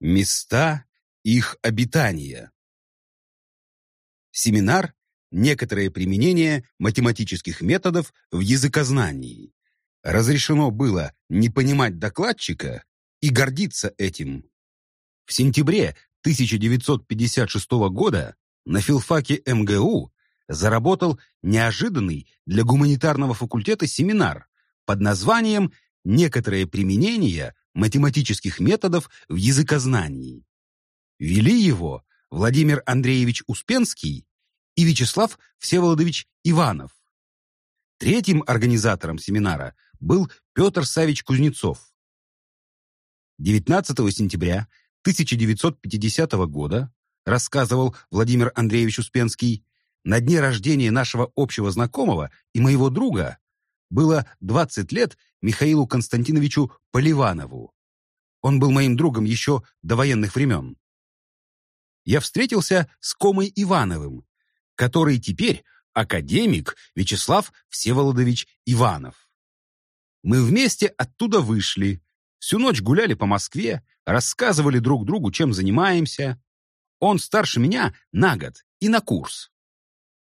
Места их обитания. Семинар «Некоторое применение математических методов в языкознании». Разрешено было не понимать докладчика и гордиться этим. В сентябре 1956 года на филфаке МГУ заработал неожиданный для гуманитарного факультета семинар под названием «Некоторое применение математических методов в языкознании. Вели его Владимир Андреевич Успенский и Вячеслав Всеволодович Иванов. Третьим организатором семинара был Петр Савич Кузнецов. 19 сентября 1950 года, рассказывал Владимир Андреевич Успенский, на дне рождения нашего общего знакомого и моего друга было 20 лет Михаилу Константиновичу Поливанову. Он был моим другом еще до военных времен. Я встретился с Комой Ивановым, который теперь академик Вячеслав Всеволодович Иванов. Мы вместе оттуда вышли, всю ночь гуляли по Москве, рассказывали друг другу, чем занимаемся. Он старше меня на год и на курс.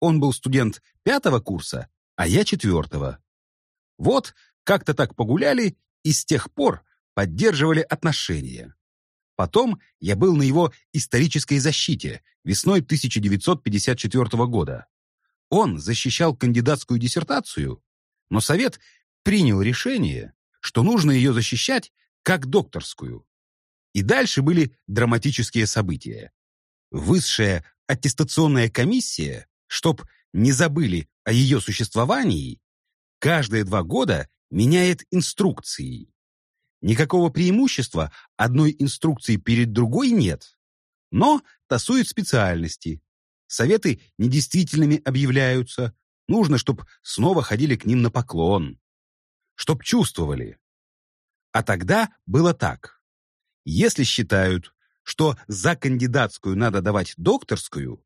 Он был студент пятого курса, а я четвертого. Вот, как-то так погуляли, и с тех пор поддерживали отношения. Потом я был на его исторической защите весной 1954 года. Он защищал кандидатскую диссертацию, но Совет принял решение, что нужно ее защищать как докторскую. И дальше были драматические события. Высшая аттестационная комиссия, чтоб не забыли о ее существовании, каждые два года меняет инструкции. Никакого преимущества одной инструкции перед другой нет. Но тасуют специальности. Советы недействительными объявляются. Нужно, чтобы снова ходили к ним на поклон. Чтоб чувствовали. А тогда было так. Если считают, что за кандидатскую надо давать докторскую,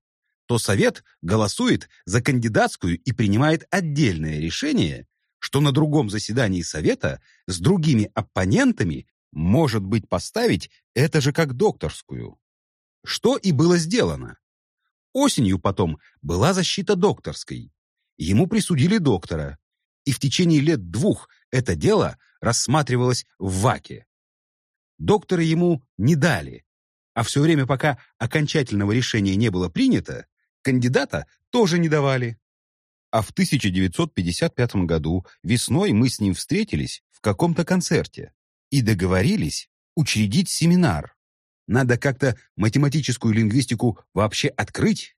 то Совет голосует за кандидатскую и принимает отдельное решение, что на другом заседании Совета с другими оппонентами может быть поставить это же как докторскую. Что и было сделано. Осенью потом была защита докторской. Ему присудили доктора, и в течение лет двух это дело рассматривалось в ВАКе. Доктора ему не дали, а все время, пока окончательного решения не было принято, Кандидата тоже не давали. А в 1955 году весной мы с ним встретились в каком-то концерте и договорились учредить семинар. Надо как-то математическую лингвистику вообще открыть.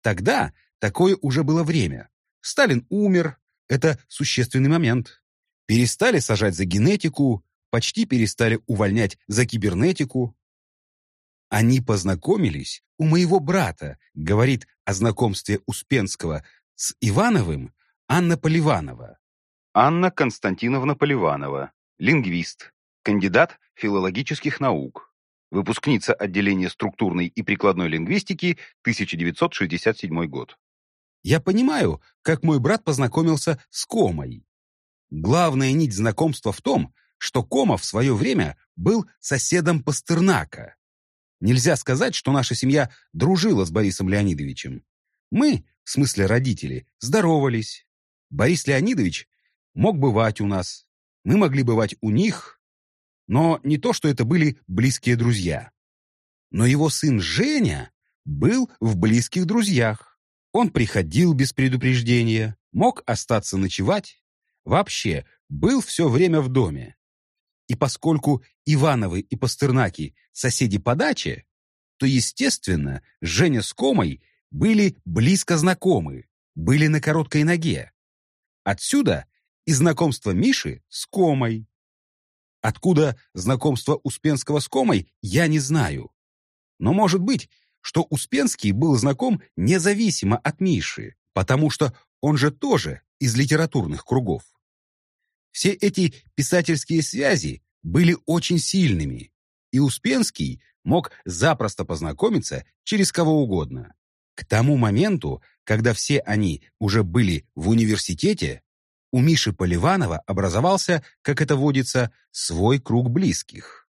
Тогда такое уже было время. Сталин умер, это существенный момент. Перестали сажать за генетику, почти перестали увольнять за кибернетику. Они познакомились у моего брата, говорит о знакомстве Успенского с Ивановым Анна Поливанова. Анна Константиновна Поливанова, лингвист, кандидат филологических наук, выпускница отделения структурной и прикладной лингвистики, 1967 год. Я понимаю, как мой брат познакомился с Комой. Главная нить знакомства в том, что Кома в свое время был соседом Пастернака. Нельзя сказать, что наша семья дружила с Борисом Леонидовичем. Мы, в смысле родители, здоровались. Борис Леонидович мог бывать у нас. Мы могли бывать у них. Но не то, что это были близкие друзья. Но его сын Женя был в близких друзьях. Он приходил без предупреждения, мог остаться ночевать. Вообще, был все время в доме. И поскольку Ивановы и Пастернаки соседи по даче, то, естественно, Женя с Комой были близко знакомы, были на короткой ноге. Отсюда и знакомство Миши с Комой. Откуда знакомство Успенского с Комой, я не знаю. Но может быть, что Успенский был знаком независимо от Миши, потому что он же тоже из литературных кругов. Все эти писательские связи были очень сильными, и Успенский мог запросто познакомиться через кого угодно. К тому моменту, когда все они уже были в университете, у Миши Поливанова образовался, как это водится, свой круг близких.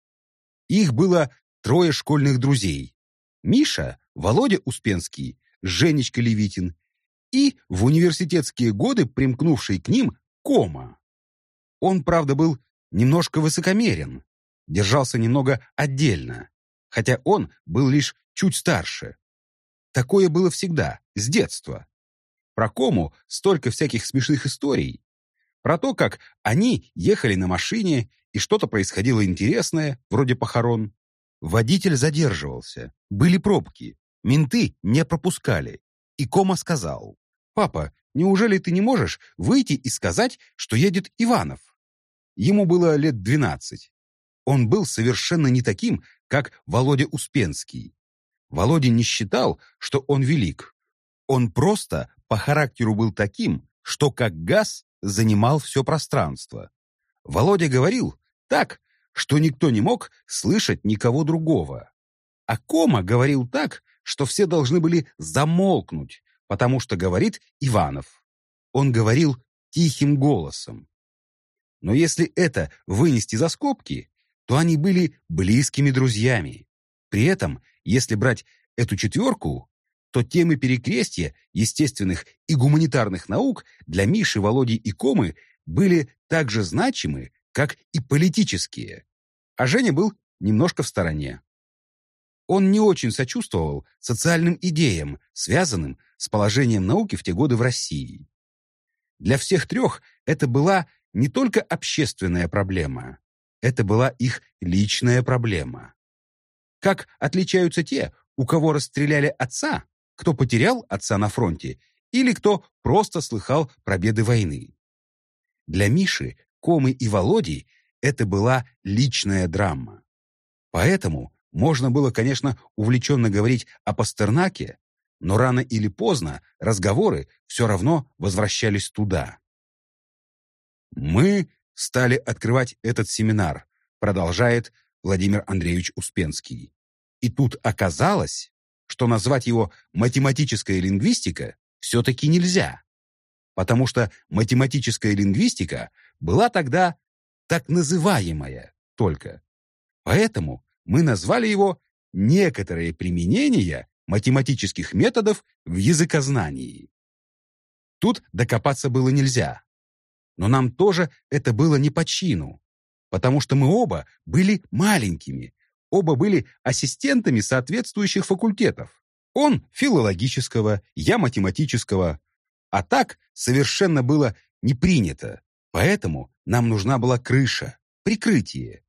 Их было трое школьных друзей. Миша, Володя Успенский, Женечка Левитин и в университетские годы примкнувший к ним Кома. Он, правда, был немножко высокомерен, держался немного отдельно, хотя он был лишь чуть старше. Такое было всегда, с детства. Про Кому столько всяких смешных историй. Про то, как они ехали на машине, и что-то происходило интересное, вроде похорон. Водитель задерживался, были пробки, менты не пропускали. И Кома сказал, «Папа, неужели ты не можешь выйти и сказать, что едет Иванов?» Ему было лет двенадцать. Он был совершенно не таким, как Володя Успенский. Володя не считал, что он велик. Он просто по характеру был таким, что как газ занимал все пространство. Володя говорил так, что никто не мог слышать никого другого. А Кома говорил так, что все должны были замолкнуть, потому что говорит Иванов. Он говорил тихим голосом. Но если это вынести за скобки, то они были близкими друзьями. При этом, если брать эту четверку, то темы перекрестья естественных и гуманитарных наук для Миши, Володи и Комы были так же значимы, как и политические. А Женя был немножко в стороне. Он не очень сочувствовал социальным идеям, связанным с положением науки в те годы в России. Для всех трех это была не только общественная проблема, это была их личная проблема. Как отличаются те, у кого расстреляли отца, кто потерял отца на фронте, или кто просто слыхал про беды войны. Для Миши, Комы и Володи это была личная драма. Поэтому можно было, конечно, увлеченно говорить о Пастернаке, но рано или поздно разговоры все равно возвращались туда. «Мы стали открывать этот семинар», продолжает Владимир Андреевич Успенский. И тут оказалось, что назвать его математическая лингвистика все-таки нельзя, потому что математическая лингвистика была тогда так называемая только. Поэтому мы назвали его «Некоторые применения математических методов в языкознании». Тут докопаться было нельзя. Но нам тоже это было не по чину, потому что мы оба были маленькими, оба были ассистентами соответствующих факультетов. Он филологического, я математического. А так совершенно было не принято. Поэтому нам нужна была крыша, прикрытие.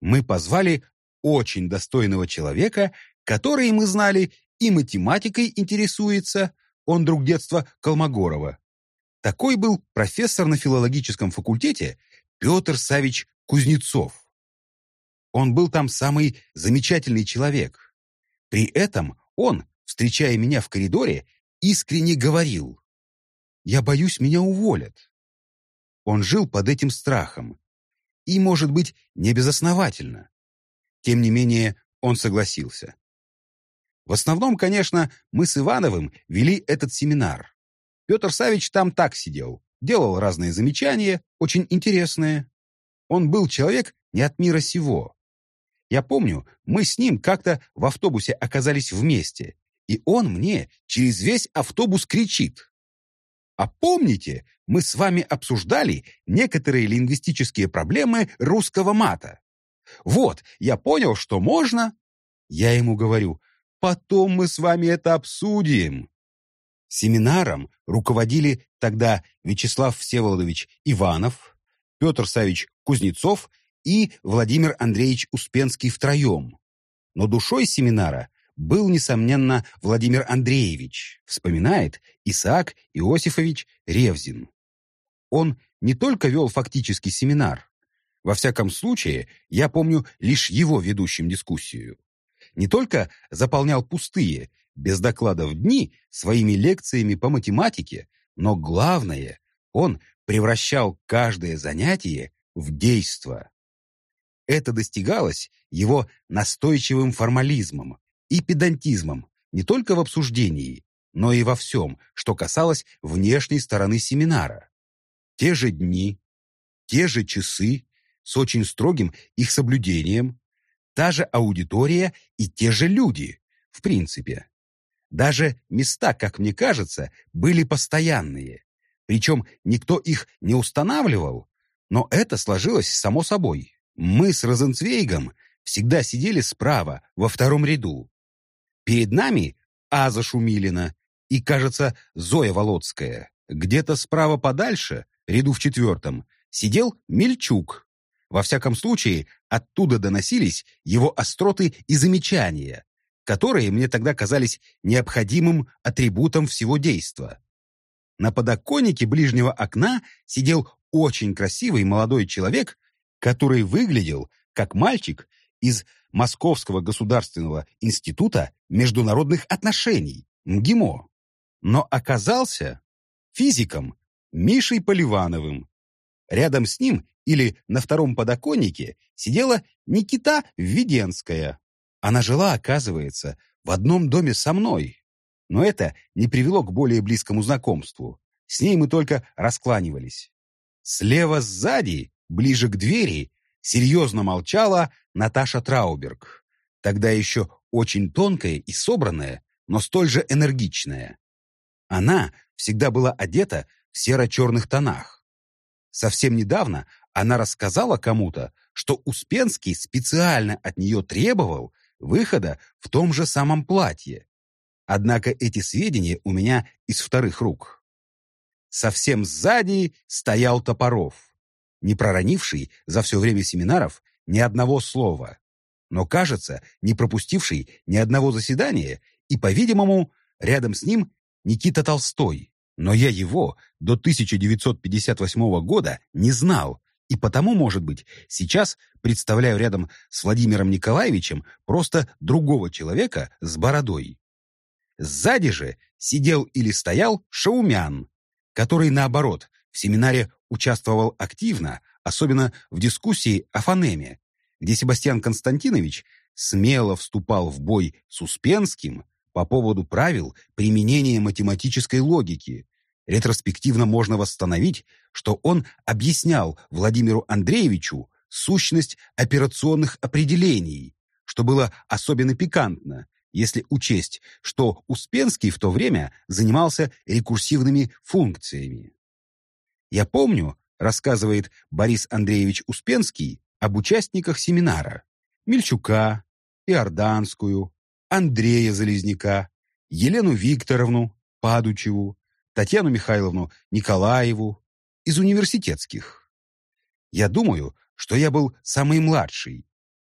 Мы позвали очень достойного человека, который, мы знали, и математикой интересуется, он друг детства Колмогорова. Такой был профессор на филологическом факультете Петр Савич Кузнецов. Он был там самый замечательный человек. При этом он, встречая меня в коридоре, искренне говорил, «Я боюсь, меня уволят». Он жил под этим страхом. И, может быть, не безосновательно. Тем не менее, он согласился. В основном, конечно, мы с Ивановым вели этот семинар. Петр Савич там так сидел, делал разные замечания, очень интересные. Он был человек не от мира сего. Я помню, мы с ним как-то в автобусе оказались вместе, и он мне через весь автобус кричит. А помните, мы с вами обсуждали некоторые лингвистические проблемы русского мата? Вот, я понял, что можно. Я ему говорю, потом мы с вами это обсудим. Семинаром руководили тогда Вячеслав Всеволодович Иванов, Петр Савич Кузнецов и Владимир Андреевич Успенский втроем. Но душой семинара был, несомненно, Владимир Андреевич, вспоминает Исаак Иосифович Ревзин. Он не только вел фактический семинар, во всяком случае, я помню лишь его ведущим дискуссию. Не только заполнял пустые, без докладов дни своими лекциями по математике, но главное, он превращал каждое занятие в действо. Это достигалось его настойчивым формализмом и педантизмом не только в обсуждении, но и во всем, что касалось внешней стороны семинара. Те же дни, те же часы, с очень строгим их соблюдением, та же аудитория и те же люди, в принципе. Даже места, как мне кажется, были постоянные. Причем никто их не устанавливал, но это сложилось само собой. Мы с Розенцвейгом всегда сидели справа, во втором ряду. Перед нами Аза Шумилина и, кажется, Зоя Володская. Где-то справа подальше, ряду в четвертом, сидел Мельчук. Во всяком случае, оттуда доносились его остроты и замечания, которые мне тогда казались необходимым атрибутом всего действа. На подоконнике ближнего окна сидел очень красивый молодой человек, который выглядел как мальчик из Московского государственного института международных отношений, МГИМО, но оказался физиком Мишей Поливановым. Рядом с ним или на втором подоконнике сидела Никита Введенская. Она жила, оказывается, в одном доме со мной. Но это не привело к более близкому знакомству. С ней мы только раскланивались. Слева сзади, ближе к двери, серьезно молчала Наташа Трауберг. Тогда еще очень тонкая и собранная, но столь же энергичная. Она всегда была одета в серо-черных тонах. Совсем недавно она рассказала кому-то, что Успенский специально от нее требовал, выхода в том же самом платье. Однако эти сведения у меня из вторых рук. Совсем сзади стоял Топоров, не проронивший за все время семинаров ни одного слова, но, кажется, не пропустивший ни одного заседания, и, по-видимому, рядом с ним Никита Толстой. Но я его до 1958 года не знал и потому, может быть, сейчас представляю рядом с Владимиром Николаевичем просто другого человека с бородой. Сзади же сидел или стоял Шаумян, который, наоборот, в семинаре участвовал активно, особенно в дискуссии о фонеме, где Себастьян Константинович смело вступал в бой с Успенским по поводу правил применения математической логики, Ретроспективно можно восстановить, что он объяснял Владимиру Андреевичу сущность операционных определений, что было особенно пикантно, если учесть, что Успенский в то время занимался рекурсивными функциями. «Я помню», — рассказывает Борис Андреевич Успенский, об участниках семинара Мельчука, Иорданскую, Андрея Залезняка, Елену Викторовну Падучеву, Татьяну Михайловну Николаеву из университетских. Я думаю, что я был самый младший.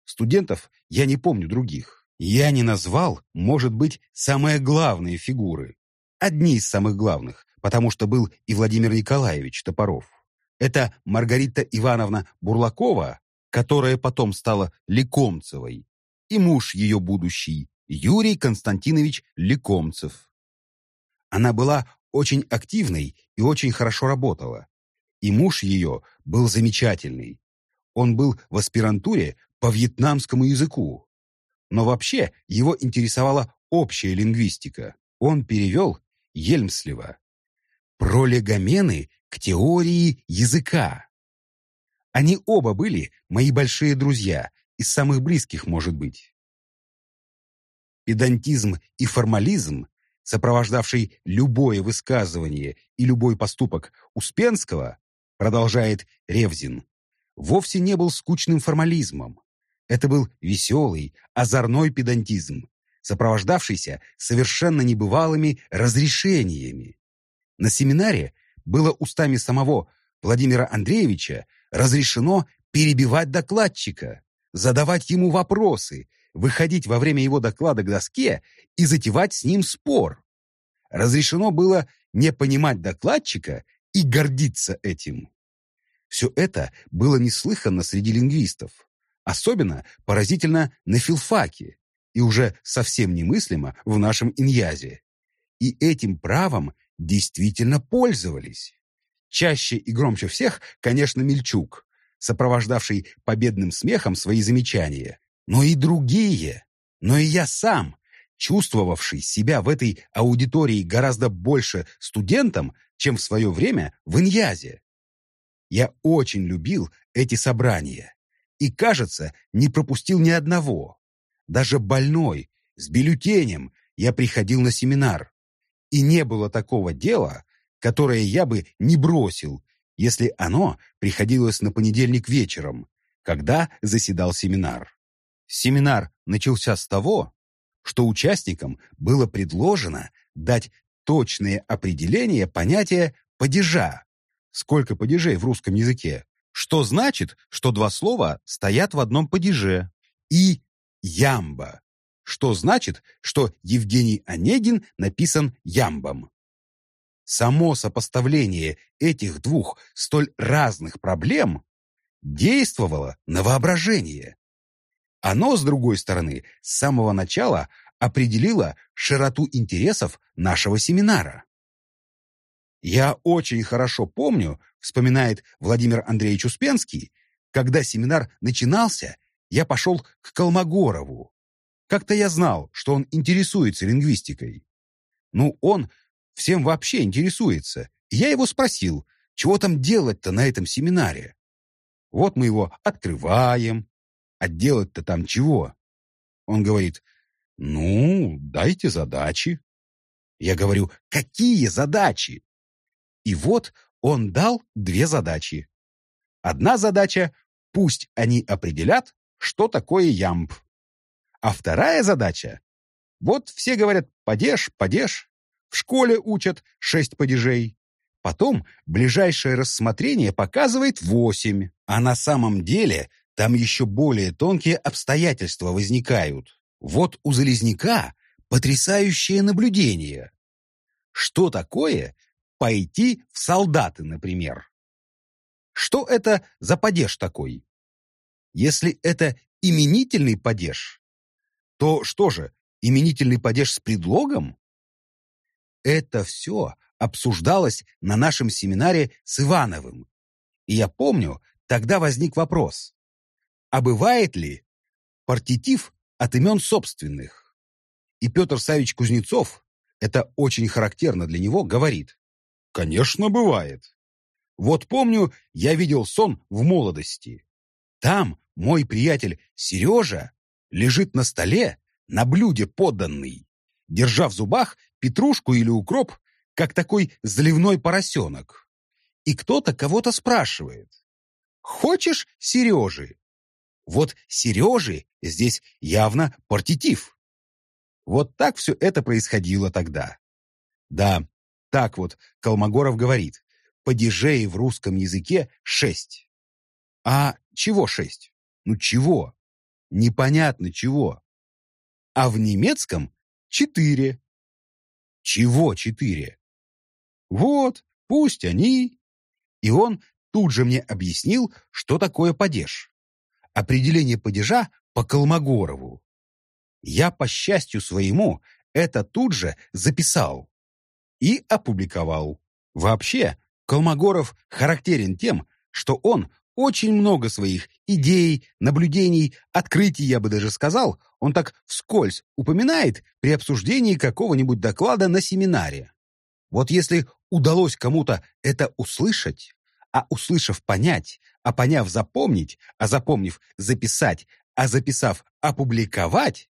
Студентов я не помню других. Я не назвал, может быть, самые главные фигуры. Одни из самых главных, потому что был и Владимир Николаевич Топоров. Это Маргарита Ивановна Бурлакова, которая потом стала Лекомцевой, и муж ее будущий, Юрий Константинович Лекомцев. Она была очень активной и очень хорошо работала. И муж ее был замечательный. Он был в аспирантуре по вьетнамскому языку. Но вообще его интересовала общая лингвистика. Он перевел Ельмслева. Пролегомены к теории языка. Они оба были мои большие друзья, из самых близких, может быть. Педантизм и формализм сопровождавший любое высказывание и любой поступок Успенского, продолжает Ревзин, вовсе не был скучным формализмом. Это был веселый, озорной педантизм, сопровождавшийся совершенно небывалыми разрешениями. На семинаре было устами самого Владимира Андреевича разрешено перебивать докладчика, задавать ему вопросы, выходить во время его доклада к доске и затевать с ним спор. Разрешено было не понимать докладчика и гордиться этим. Все это было неслыханно среди лингвистов. Особенно поразительно на филфаке и уже совсем немыслимо в нашем иньязе. И этим правом действительно пользовались. Чаще и громче всех, конечно, Мельчук, сопровождавший победным смехом свои замечания но и другие, но и я сам, чувствовавший себя в этой аудитории гораздо больше студентом, чем в свое время в Иньязе. Я очень любил эти собрания. и, кажется, не пропустил ни одного. Даже больной, с бюллетенем, я приходил на семинар. И не было такого дела, которое я бы не бросил, если оно приходилось на понедельник вечером, когда заседал семинар. Семинар начался с того, что участникам было предложено дать точные определения понятия «падежа». Сколько падежей в русском языке? Что значит, что два слова стоят в одном падеже? И «ямба», что значит, что Евгений Онегин написан ямбом. Само сопоставление этих двух столь разных проблем действовало на воображение. Оно, с другой стороны, с самого начала определило широту интересов нашего семинара. «Я очень хорошо помню», — вспоминает Владимир Андреевич Успенский, «когда семинар начинался, я пошел к Колмогорову. Как-то я знал, что он интересуется лингвистикой. Ну, он всем вообще интересуется. Я его спросил, чего там делать-то на этом семинаре? Вот мы его открываем, а делать-то там чего? Он говорит, ну, дайте задачи. Я говорю, какие задачи? И вот он дал две задачи. Одна задача – пусть они определят, что такое ямб. А вторая задача – вот все говорят «падеж, падеж». В школе учат шесть падежей. Потом ближайшее рассмотрение показывает восемь, а на самом деле там еще более тонкие обстоятельства возникают. Вот у Залезняка потрясающее наблюдение. Что такое пойти в солдаты, например? Что это за падеж такой? Если это именительный падеж, то что же, именительный падеж с предлогом? Это все обсуждалось на нашем семинаре с Ивановым. И я помню, тогда возник вопрос, а бывает ли партитив от имен собственных? И Петр Савич Кузнецов, это очень характерно для него, говорит, конечно, бывает. Вот помню, я видел сон в молодости. Там мой приятель Сережа лежит на столе на блюде поданный, держа в зубах петрушку или укроп, как такой заливной поросенок. И кто-то кого-то спрашивает. «Хочешь Сережи?» Вот Сережи здесь явно партитив. Вот так все это происходило тогда. Да, так вот Колмогоров говорит. Падежей в русском языке шесть. А чего шесть? Ну чего? Непонятно чего. А в немецком четыре. Чего четыре? Вот, пусть они... И он тут же мне объяснил, что такое падеж. Определение падежа по Колмогорову. Я, по счастью своему, это тут же записал и опубликовал. Вообще, Колмогоров характерен тем, что он очень много своих идей, наблюдений, открытий, я бы даже сказал, он так вскользь упоминает при обсуждении какого-нибудь доклада на семинаре. Вот если удалось кому-то это услышать, а услышав понять, а поняв запомнить, а запомнив записать, а записав опубликовать,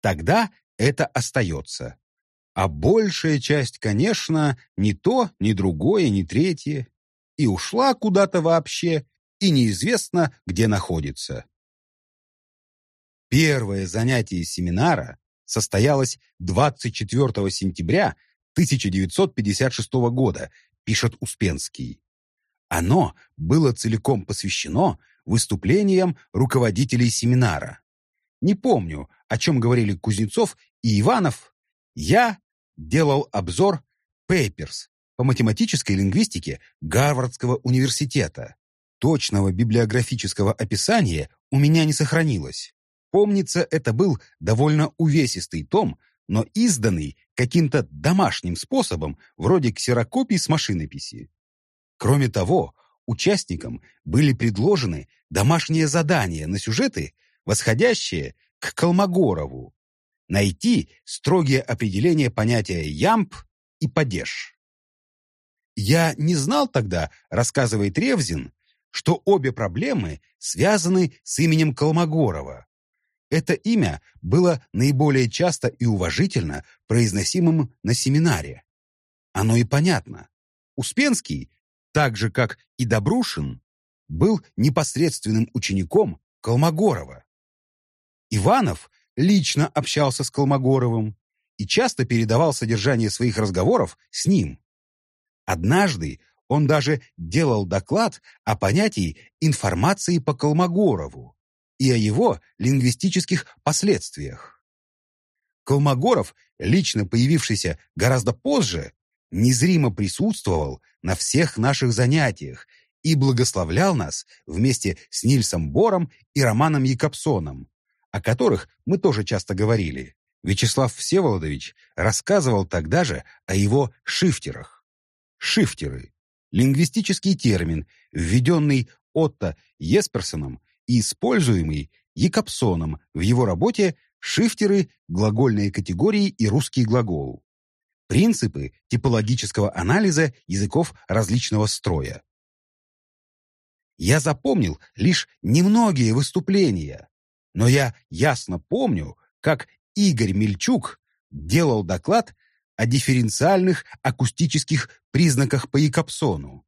тогда это остается. А большая часть, конечно, ни то, ни другое, ни третье. И ушла куда-то вообще, и неизвестно, где находится. Первое занятие семинара состоялось 24 сентября 1956 года, пишет Успенский. Оно было целиком посвящено выступлениям руководителей семинара. Не помню, о чем говорили Кузнецов и Иванов. Я делал обзор «Пейперс» по математической лингвистике Гарвардского университета. Точного библиографического описания у меня не сохранилось. Помнится, это был довольно увесистый том, но изданный каким-то домашним способом, вроде ксерокопий с машинописи. Кроме того, участникам были предложены домашние задания на сюжеты, восходящие к Колмогорову. Найти строгие определения понятия «ямб» и «падеж». Я не знал тогда, рассказывает Ревзин, что обе проблемы связаны с именем Колмогорова. Это имя было наиболее часто и уважительно произносимым на семинаре. Оно и понятно. Успенский, так же как и Добрушин, был непосредственным учеником Колмогорова. Иванов лично общался с Колмогоровым и часто передавал содержание своих разговоров с ним. Однажды он даже делал доклад о понятии информации по Колмогорову и о его лингвистических последствиях. Колмогоров, лично появившийся гораздо позже, незримо присутствовал на всех наших занятиях и благословлял нас вместе с Нильсом Бором и Романом Якобсоном, о которых мы тоже часто говорили. Вячеслав Всеволодович рассказывал тогда же о его шифтерах. Шифтеры – лингвистический термин, введенный Отто Есперсоном и используемый Якобсоном в его работе «Шифтеры, глагольные категории и русский глагол». Принципы типологического анализа языков различного строя. Я запомнил лишь немногие выступления, но я ясно помню, как Игорь Мельчук делал доклад о дифференциальных акустических признаках по Якобсону.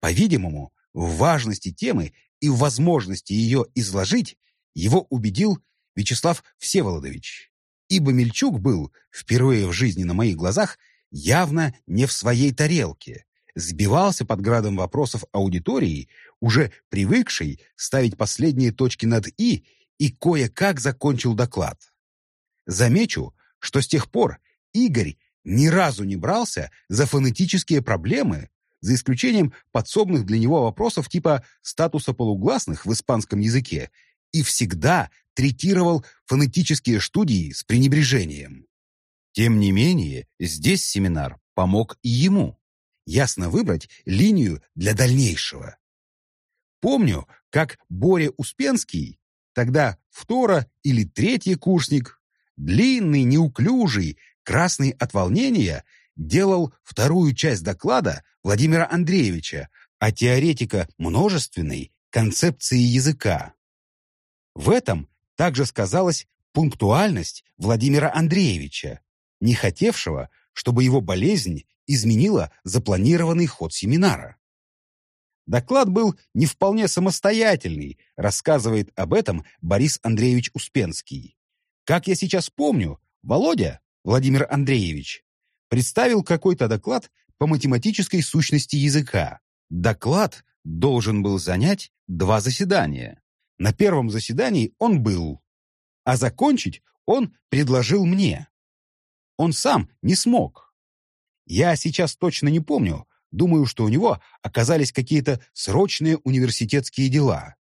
По-видимому, в важности темы и в возможности ее изложить его убедил Вячеслав Всеволодович, ибо Мельчук был впервые в жизни на моих глазах явно не в своей тарелке, сбивался под градом вопросов аудитории, уже привыкшей ставить последние точки над «и» и кое-как закончил доклад. Замечу, что с тех пор Игорь ни разу не брался за фонетические проблемы, за исключением подсобных для него вопросов типа статуса полугласных в испанском языке, и всегда третировал фонетические студии с пренебрежением. Тем не менее, здесь семинар помог и ему ясно выбрать линию для дальнейшего. Помню, как Боря Успенский, тогда втора или третий курсник, длинный, неуклюжий, красный от волнения, делал вторую часть доклада Владимира Андреевича о теоретика множественной концепции языка. В этом также сказалась пунктуальность Владимира Андреевича, не хотевшего, чтобы его болезнь изменила запланированный ход семинара. Доклад был не вполне самостоятельный, рассказывает об этом Борис Андреевич Успенский. Как я сейчас помню, Володя, Владимир Андреевич, представил какой-то доклад по математической сущности языка. Доклад должен был занять два заседания. На первом заседании он был, а закончить он предложил мне. Он сам не смог. Я сейчас точно не помню, думаю, что у него оказались какие-то срочные университетские дела.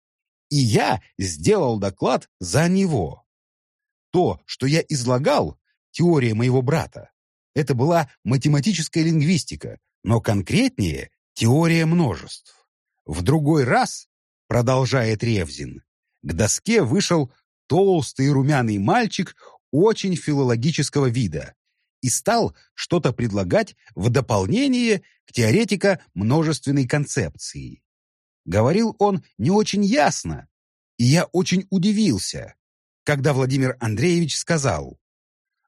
И я сделал доклад за него. То, что я излагал, теория моего брата, это была математическая лингвистика, но конкретнее теория множеств. В другой раз, продолжает Ревзин, к доске вышел толстый румяный мальчик очень филологического вида и стал что-то предлагать в дополнение к теоретика множественной концепции. Говорил он не очень ясно, и я очень удивился, когда Владимир Андреевич сказал,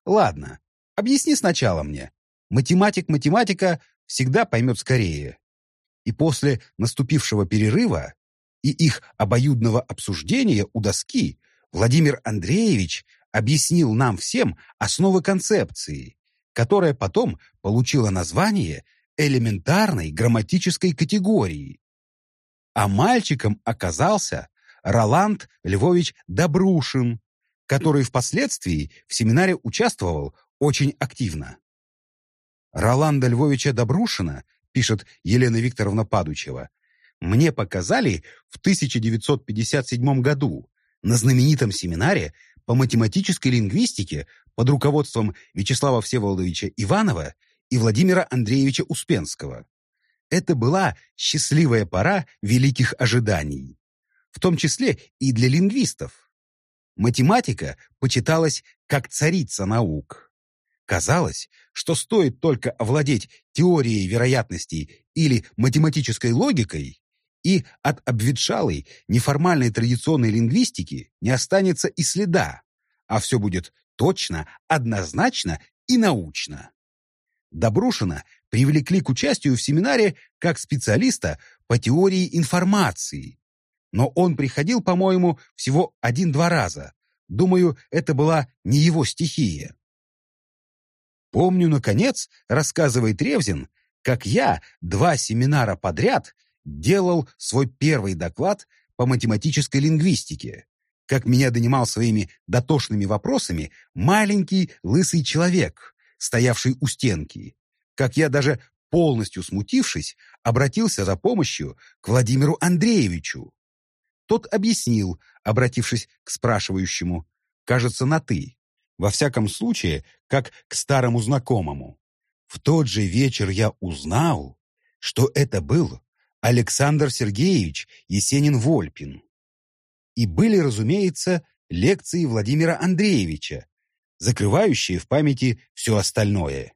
«Ладно, объясни сначала мне. Математик математика всегда поймет скорее». И после наступившего перерыва и их обоюдного обсуждения у доски Владимир Андреевич объяснил нам всем основы концепции, которая потом получила название элементарной грамматической категории. А мальчиком оказался Роланд Львович Добрушин, который впоследствии в семинаре участвовал очень активно. Роланда Львовича Добрушина, пишет Елена Викторовна Падучева, мне показали в 1957 году на знаменитом семинаре по математической лингвистике под руководством Вячеслава Всеволодовича Иванова и Владимира Андреевича Успенского. Это была счастливая пора великих ожиданий, в том числе и для лингвистов. Математика почиталась как царица наук. Казалось, что стоит только овладеть теорией вероятностей или математической логикой, и от обветшалой, неформальной традиционной лингвистики не останется и следа, а все будет точно, однозначно и научно. Добрушина привлекли к участию в семинаре как специалиста по теории информации, но он приходил, по-моему, всего один-два раза. Думаю, это была не его стихия. Помню, наконец, рассказывает Ревзин, как я два семинара подряд делал свой первый доклад по математической лингвистике, как меня донимал своими дотошными вопросами маленький лысый человек, стоявший у стенки, как я даже полностью смутившись, обратился за помощью к Владимиру Андреевичу. Тот объяснил, обратившись к спрашивающему, кажется, на «ты», во всяком случае, как к старому знакомому. В тот же вечер я узнал, что это был Александр Сергеевич Есенин-Вольпин. И были, разумеется, лекции Владимира Андреевича, закрывающие в памяти все остальное.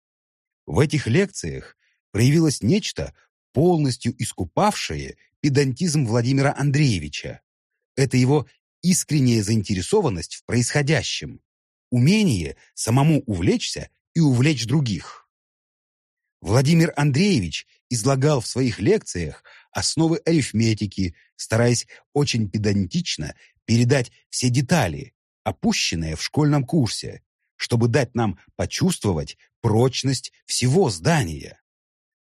В этих лекциях проявилось нечто, полностью искупавшее педантизм Владимира Андреевича. Это его искренняя заинтересованность в происходящем, умение самому увлечься и увлечь других. Владимир Андреевич излагал в своих лекциях основы арифметики, стараясь очень педантично передать все детали, опущенные в школьном курсе, чтобы дать нам почувствовать прочность всего здания.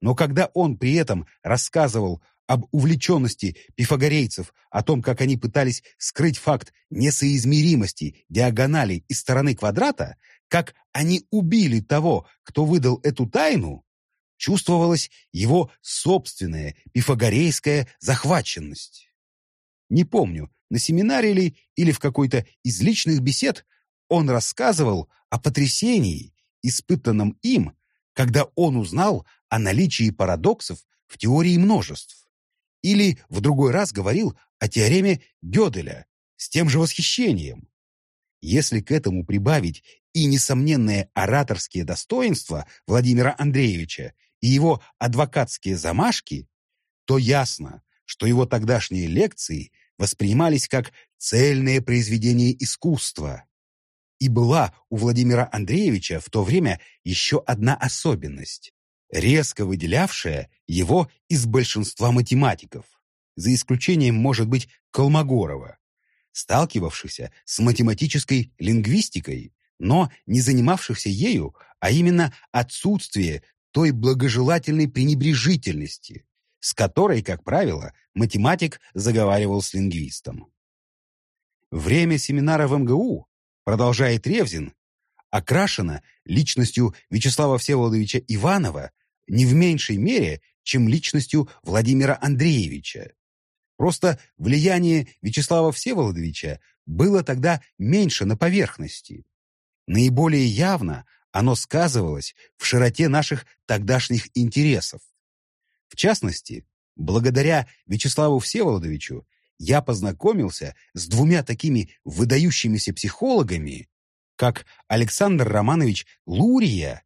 Но когда он при этом рассказывал об увлеченности пифагорейцев, о том, как они пытались скрыть факт несоизмеримости диагонали и стороны квадрата, как они убили того, кто выдал эту тайну, чувствовалась его собственная пифагорейская захваченность. Не помню, на семинаре ли или в какой-то из личных бесед он рассказывал о потрясении, испытанном им, когда он узнал о наличии парадоксов в теории множеств. Или в другой раз говорил о теореме Гёделя с тем же восхищением. Если к этому прибавить и несомненные ораторские достоинства Владимира Андреевича и его адвокатские замашки, то ясно, что его тогдашние лекции воспринимались как цельные произведения искусства. И была у Владимира Андреевича в то время еще одна особенность, резко выделявшая его из большинства математиков, за исключением, может быть, Колмогорова, сталкивавшихся с математической лингвистикой, но не занимавшихся ею, а именно отсутствие той благожелательной пренебрежительности, с которой, как правило, математик заговаривал с лингвистом. Время семинара в МГУ, продолжает Ревзин, окрашено личностью Вячеслава Всеволодовича Иванова не в меньшей мере, чем личностью Владимира Андреевича. Просто влияние Вячеслава Всеволодовича было тогда меньше на поверхности. Наиболее явно оно сказывалось в широте наших тогдашних интересов. В частности, благодаря Вячеславу Всеволодовичу я познакомился с двумя такими выдающимися психологами, как Александр Романович Лурия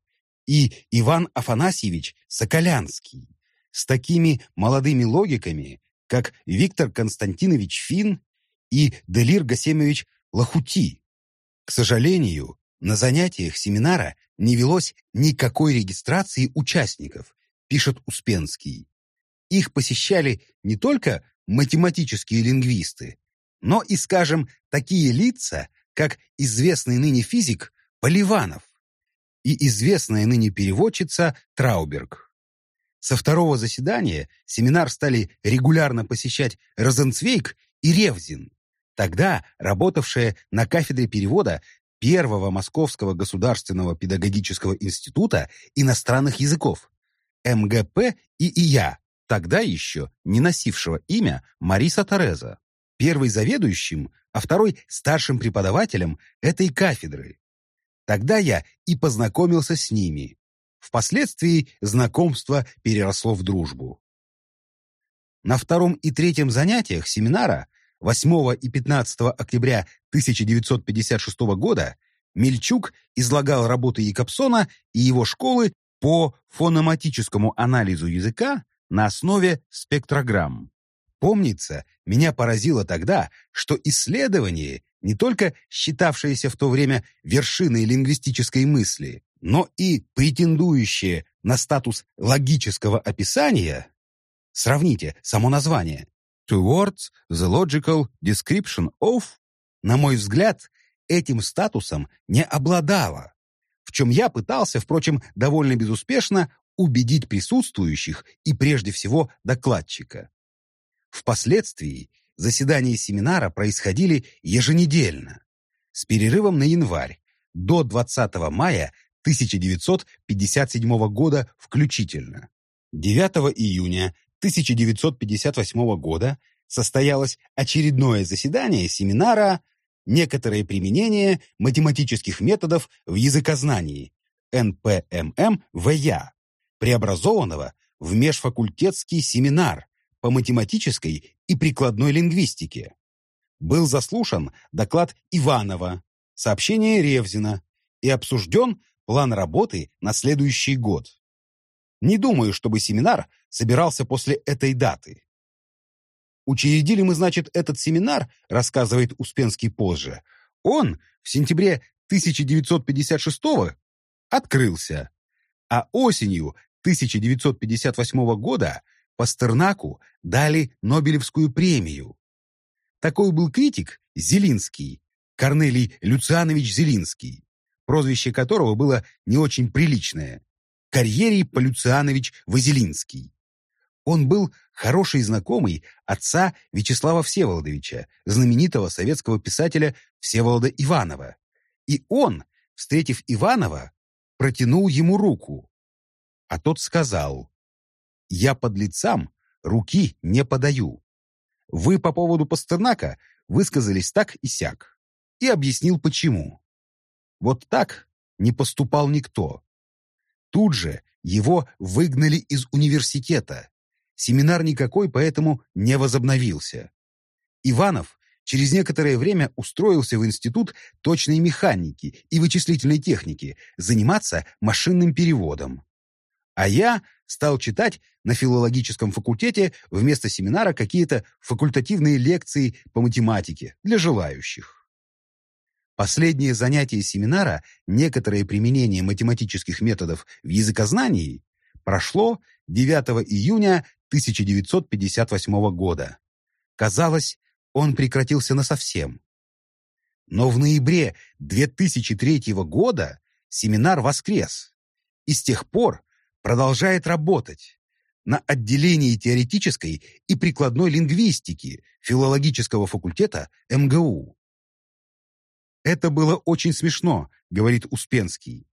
и Иван Афанасьевич Соколянский, с такими молодыми логиками, как Виктор Константинович Фин и Делир Гасемович Лахути. К сожалению, на занятиях семинара не велось никакой регистрации участников, пишет Успенский. Их посещали не только математические лингвисты, но и, скажем, такие лица, как известный ныне физик Поливанов и известная ныне переводчица Трауберг. Со второго заседания семинар стали регулярно посещать Розенцвейк и Ревзин, тогда работавшие на кафедре перевода Первого Московского государственного педагогического института иностранных языков, МГП и ИЯ, тогда еще не носившего имя Мариса Тореза, первый заведующим, а второй старшим преподавателем этой кафедры. Тогда я и познакомился с ними. Впоследствии знакомство переросло в дружбу. На втором и третьем занятиях семинара 8 и 15 октября 1956 года Мельчук излагал работы Якобсона и его школы по фономатическому анализу языка на основе спектрограмм. Помнится, меня поразило тогда, что исследование, не только считавшееся в то время вершиной лингвистической мысли, но и претендующее на статус логического описания, сравните само название, Towards the Logical Description of, на мой взгляд, этим статусом не обладало, в чем я пытался, впрочем, довольно безуспешно убедить присутствующих и прежде всего докладчика. Впоследствии заседания семинара происходили еженедельно, с перерывом на январь, до 20 мая 1957 года включительно. 9 июня 1958 года состоялось очередное заседание семинара «Некоторые применения математических методов в языкознании» НПММ-ВЯ, преобразованного в межфакультетский семинар по математической и прикладной лингвистике. Был заслушан доклад Иванова, сообщение Ревзина и обсужден план работы на следующий год. Не думаю, чтобы семинар собирался после этой даты. Учредили мы, значит, этот семинар, рассказывает Успенский позже. Он в сентябре 1956 открылся, а осенью 1958 года Пастернаку дали Нобелевскую премию. Такой был критик Зелинский, Корнелий Люцианович Зелинский, прозвище которого было не очень приличное – Карьерий Полюцианович Вазелинский. Он был хороший знакомый отца Вячеслава Всеволодовича, знаменитого советского писателя Всеволода Иванова. И он, встретив Иванова, протянул ему руку. А тот сказал, я под лицам руки не подаю. Вы по поводу Пастернака высказались так и сяк. И объяснил, почему. Вот так не поступал никто. Тут же его выгнали из университета. Семинар никакой поэтому не возобновился. Иванов через некоторое время устроился в Институт точной механики и вычислительной техники заниматься машинным переводом. А я стал читать на филологическом факультете вместо семинара какие-то факультативные лекции по математике для желающих. Последнее занятие семинара «Некоторые применения математических методов в языкознании» прошло 9 июня 1958 года. Казалось, он прекратился насовсем. Но в ноябре 2003 года семинар воскрес, и с тех пор продолжает работать на отделении теоретической и прикладной лингвистики филологического факультета МГУ. «Это было очень смешно», — говорит Успенский.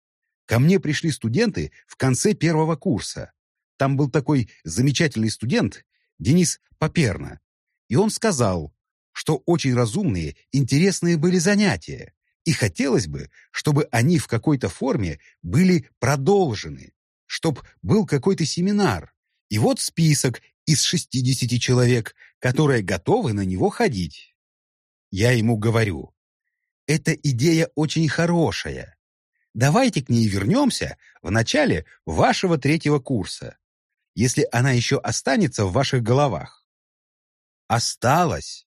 «Ко мне пришли студенты в конце первого курса. Там был такой замечательный студент, Денис Поперна, и он сказал, что очень разумные, интересные были занятия, и хотелось бы, чтобы они в какой-то форме были продолжены, чтоб был какой-то семинар. И вот список из 60 человек, которые готовы на него ходить. Я ему говорю, эта идея очень хорошая. Давайте к ней вернемся в начале вашего третьего курса, если она еще останется в ваших головах. Осталось.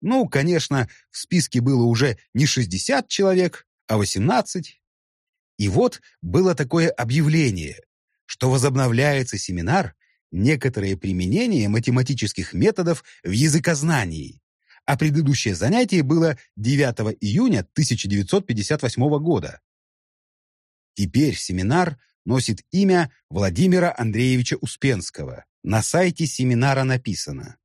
Ну, конечно, в списке было уже не 60 человек, а 18. И вот было такое объявление, что возобновляется семинар «Некоторые применения математических методов в языкознании», а предыдущее занятие было 9 июня 1958 года. Теперь семинар носит имя Владимира Андреевича Успенского. На сайте семинара написано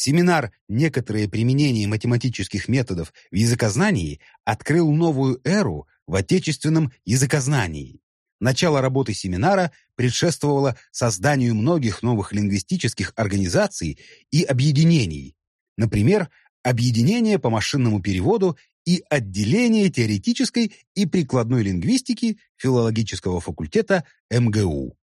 Семинар «Некоторые применения математических методов в языкознании» открыл новую эру в отечественном языкознании. Начало работы семинара предшествовало созданию многих новых лингвистических организаций и объединений, например, объединение по машинному переводу и отделение теоретической и прикладной лингвистики филологического факультета МГУ.